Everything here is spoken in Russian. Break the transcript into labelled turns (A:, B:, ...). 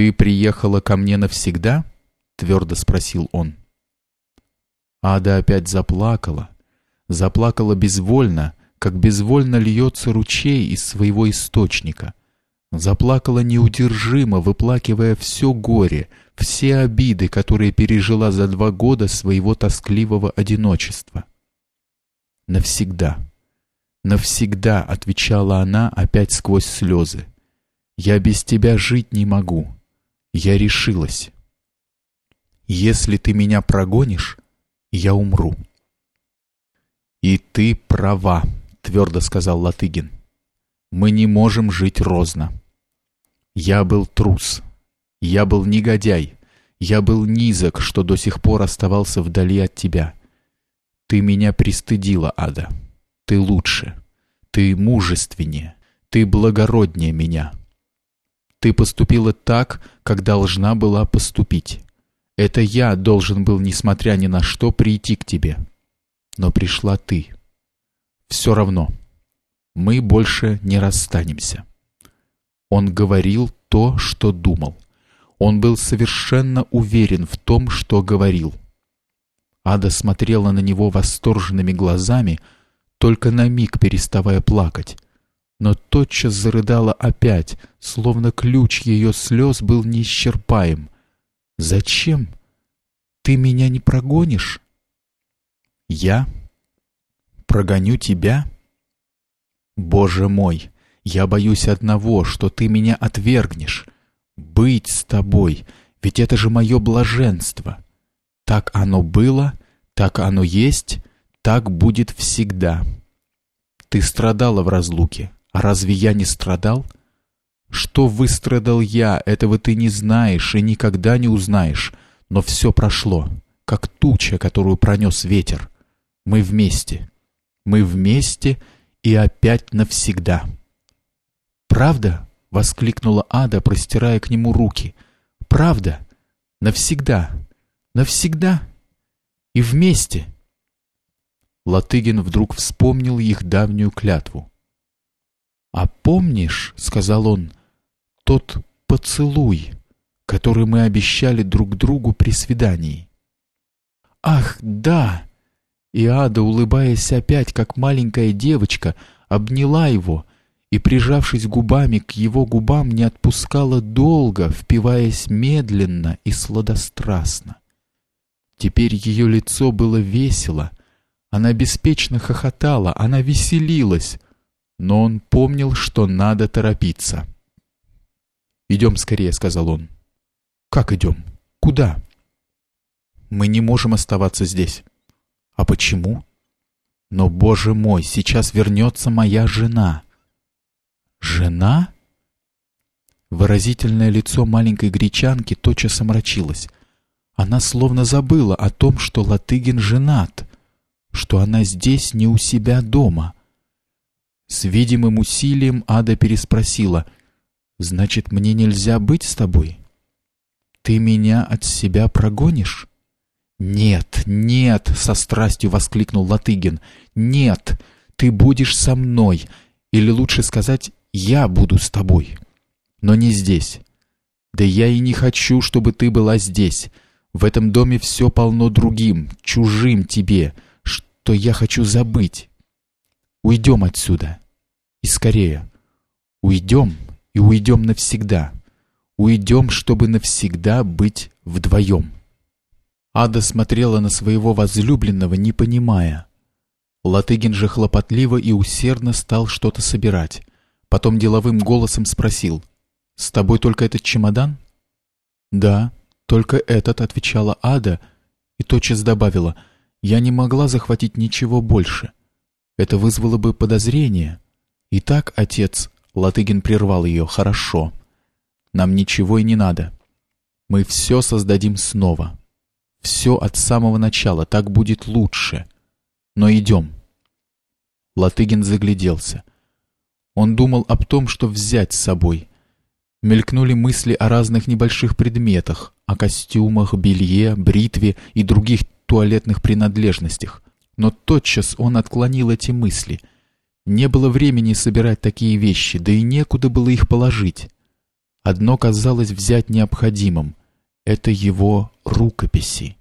A: «Ты приехала ко мне навсегда?» — твердо спросил он. Ада опять заплакала. Заплакала безвольно, как безвольно льется ручей из своего источника. Заплакала неудержимо, выплакивая все горе, все обиды, которые пережила за два года своего тоскливого одиночества. «Навсегда, навсегда», — отвечала она опять сквозь слезы. «Я без тебя жить не могу. Я решилась. Если ты меня прогонишь, я умру». «И ты права», — твердо сказал Латыгин. «Мы не можем жить розно. Я был трус, я был негодяй, я был низок, что до сих пор оставался вдали от тебя. Ты меня пристыдила, Ада. Ты лучше, ты мужественнее, ты благороднее меня. Ты поступила так, как должна была поступить. Это я должен был, несмотря ни на что, прийти к тебе. Но пришла ты. Все равно. Мы больше не расстанемся. Он говорил то, что думал. Он был совершенно уверен в том, что говорил. Ада смотрела на него восторженными глазами, только на миг переставая плакать, но тотчас зарыдала опять, словно ключ ее слез был неисчерпаем. «Зачем? Ты меня не прогонишь?» «Я? Прогоню тебя?» «Боже мой!» Я боюсь одного, что ты меня отвергнешь. Быть с тобой, ведь это же мое блаженство. Так оно было, так оно есть, так будет всегда. Ты страдала в разлуке, а разве я не страдал? Что выстрадал я, этого ты не знаешь и никогда не узнаешь, но все прошло, как туча, которую пронес ветер. Мы вместе, мы вместе и опять навсегда». «Правда?» — воскликнула Ада, простирая к нему руки. «Правда? Навсегда? Навсегда? И вместе?» Латыгин вдруг вспомнил их давнюю клятву. «А помнишь, — сказал он, — тот поцелуй, который мы обещали друг другу при свидании?» «Ах, да!» И Ада, улыбаясь опять, как маленькая девочка, обняла его, и, прижавшись губами к его губам, не отпускала долго, впиваясь медленно и сладострастно. Теперь ее лицо было весело, она беспечно хохотала, она веселилась, но он помнил, что надо торопиться. «Идем скорее», — сказал он. «Как идем? Куда?» «Мы не можем оставаться здесь». «А почему?» «Но, боже мой, сейчас вернется моя жена». «Жена?» Выразительное лицо маленькой гречанки тотчас омрачилось. Она словно забыла о том, что Латыгин женат, что она здесь не у себя дома. С видимым усилием Ада переспросила, «Значит, мне нельзя быть с тобой? Ты меня от себя прогонишь?» «Нет, нет!» — со страстью воскликнул Латыгин. «Нет! Ты будешь со мной! Или лучше сказать, я буду с тобой, но не здесь. Да я и не хочу, чтобы ты была здесь. В этом доме все полно другим, чужим тебе, что я хочу забыть. Уйдем отсюда. И скорее. Уйдем и уйдем навсегда. Уйдем, чтобы навсегда быть вдвоем. Ада смотрела на своего возлюбленного, не понимая. Латыгин же хлопотливо и усердно стал что-то собирать. Потом деловым голосом спросил. «С тобой только этот чемодан?» «Да, только этот», — отвечала Ада и тотчас добавила. «Я не могла захватить ничего больше. Это вызвало бы подозрение. Итак, отец...» — Латыгин прервал ее. «Хорошо. Нам ничего и не надо. Мы все создадим снова. Все от самого начала. Так будет лучше. Но идем». Латыгин загляделся. Он думал об том, что взять с собой. Мелькнули мысли о разных небольших предметах, о костюмах, белье, бритве и других туалетных принадлежностях. Но тотчас он отклонил эти мысли. Не было времени собирать такие вещи, да и некуда было их положить. Одно казалось взять необходимым — это его рукописи.